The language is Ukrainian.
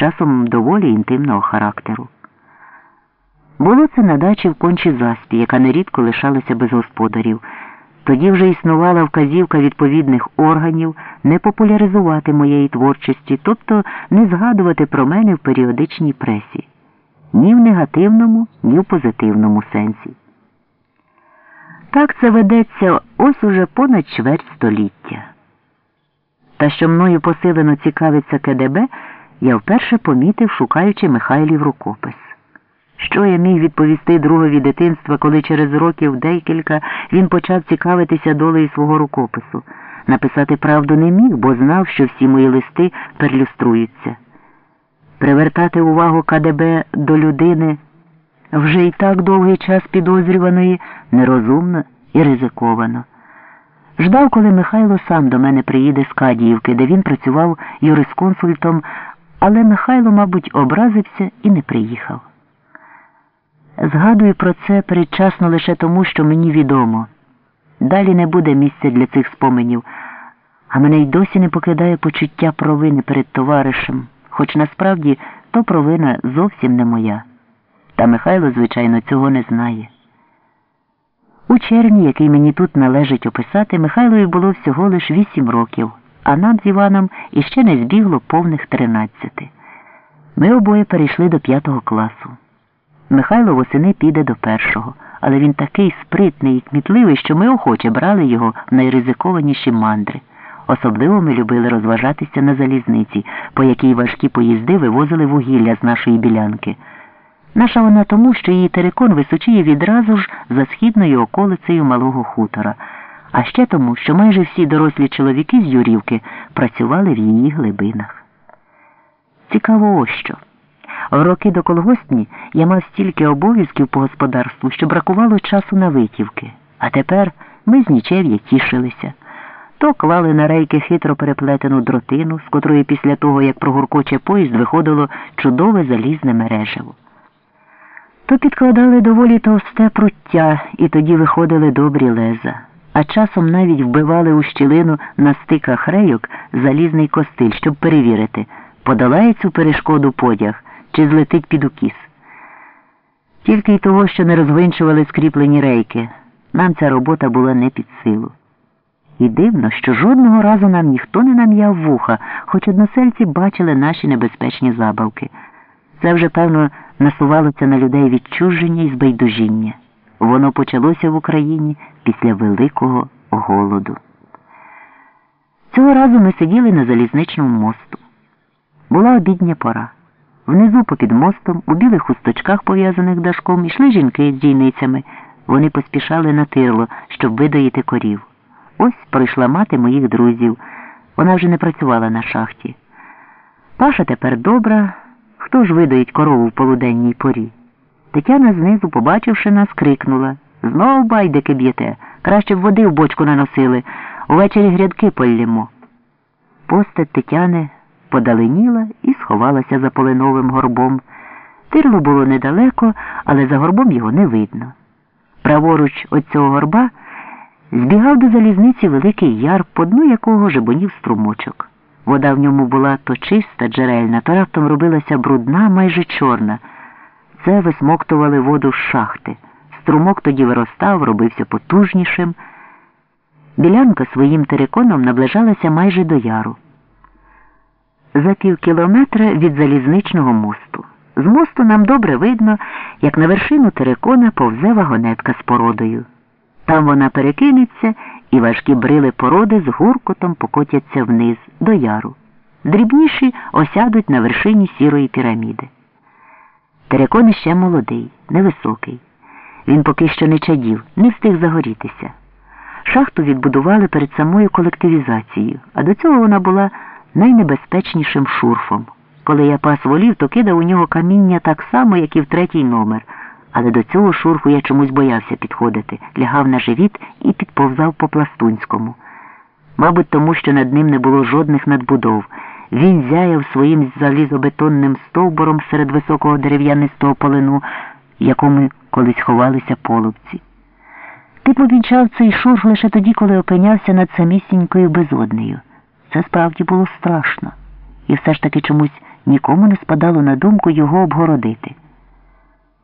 часом доволі інтимного характеру. Було це на дачі в кончі заспі, яка нерідко лишалася без господарів. Тоді вже існувала вказівка відповідних органів не популяризувати моєї творчості, тобто не згадувати про мене в періодичній пресі, ні в негативному, ні в позитивному сенсі. Так це ведеться ось уже понад чверть століття. Та що мною посилено цікавиться КДБ, я вперше помітив, шукаючи Михайлів рукопис. Що я міг відповісти другові дитинства, коли через років декілька він почав цікавитися долею свого рукопису? Написати правду не міг, бо знав, що всі мої листи перлюструються. Привертати увагу КДБ до людини вже і так довгий час підозрюваної нерозумно і ризиковано. Ждав, коли Михайло сам до мене приїде з Кадіївки, де він працював юрисконсультом, але Михайло, мабуть, образився і не приїхав. Згадую про це передчасно лише тому, що мені відомо. Далі не буде місця для цих споменів, а мене й досі не покидає почуття провини перед товаришем, хоч насправді то провина зовсім не моя. Та Михайло, звичайно, цього не знає. У червні, який мені тут належить описати, Михайлові було всього лиш вісім років, а нам з Іваном іще не збігло повних тринадцяти. Ми обоє перейшли до п'ятого класу. Михайло восени піде до першого, але він такий спритний і кмітливий, що ми охоче брали його в найризикованіші мандри. Особливо ми любили розважатися на залізниці, по якій важкі поїзди вивозили вугілля з нашої білянки. Наша вона тому, що її терикон височіє відразу ж за східною околицею малого хутора, а ще тому, що майже всі дорослі чоловіки з Юрівки працювали в її глибинах. Цікаво ось що. В роки до колгоспні я мав стільки обов'язків по господарству, що бракувало часу на витівки, а тепер ми з нічев'я тішилися. То клали на рейки хитро переплетену дротину, з котрої після того, як прогуркоче поїзд, виходило чудове залізне мережево. То підкладали доволі товсте пруття, і тоді виходили добрі леза, а часом навіть вбивали у щілину на стиках рейок залізний костиль, щоб перевірити, подолає цю перешкоду потяг чи злетить під укіс. Тільки й того, що не розвинчували скріплені рейки, нам ця робота була не під силу. І дивно, що жодного разу нам ніхто не нам'яв вуха, хоч односельці бачили наші небезпечні забавки. Це вже, певно, насувалося на людей відчуження і збайдужіння. Воно почалося в Україні після Великого голоду. Цього разу ми сиділи на залізничному мосту. Була обідня пора. Внизу попід мостом, у білих хусточках, пов'язаних дашком, йшли жінки з дійницями. Вони поспішали на тирло, щоб видоїти корів. Ось прийшла мати моїх друзів. Вона вже не працювала на шахті. Паша тепер добра. Хто ж видоїть корову в полуденній порі? Тетяна знизу, побачивши нас, крикнула Знов байдики б'єте. Краще б води в бочку наносили. Увечері грядки поллємо. Постать Тетяни подаленіла і сховалася за полиновим горбом. Тирло було недалеко, але за горбом його не видно. Праворуч від цього горба збігав до залізниці великий яр, по дну якого жебонів струмочок. Вода в ньому була то чиста, джерельна, то раптом робилася брудна, майже чорна. Це висмоктували воду з шахти. Струмок тоді виростав, робився потужнішим. Білянка своїм териконом наближалася майже до яру. За пів кілометра від залізничного мосту. З мосту нам добре видно, як на вершину терикона повзе вагонетка з породою. Там вона перекинеться, і важкі брили породи з гуркотом покотяться вниз до яру. Дрібніші осядуть на вершині сірої піраміди. Терекон іще молодий, невисокий. Він поки що не чадів, не встиг загорітися. Шахту відбудували перед самою колективізацією, а до цього вона була найнебезпечнішим шурфом. Коли я пас волів, то кидав у нього каміння так само, як і в третій номер. Але до цього шурфу я чомусь боявся підходити, лягав на живіт і підповзав по пластунському. Мабуть, тому що над ним не було жодних надбудов. Він зяяв своїм залізобетонним стовбором серед високого дерев'янистого полину, якому колись ховалися полубці. Ти повінчав цей шурх лише тоді, коли опинявся над самісінькою безоднею. Це справді було страшно. І все ж таки чомусь нікому не спадало на думку його обгородити.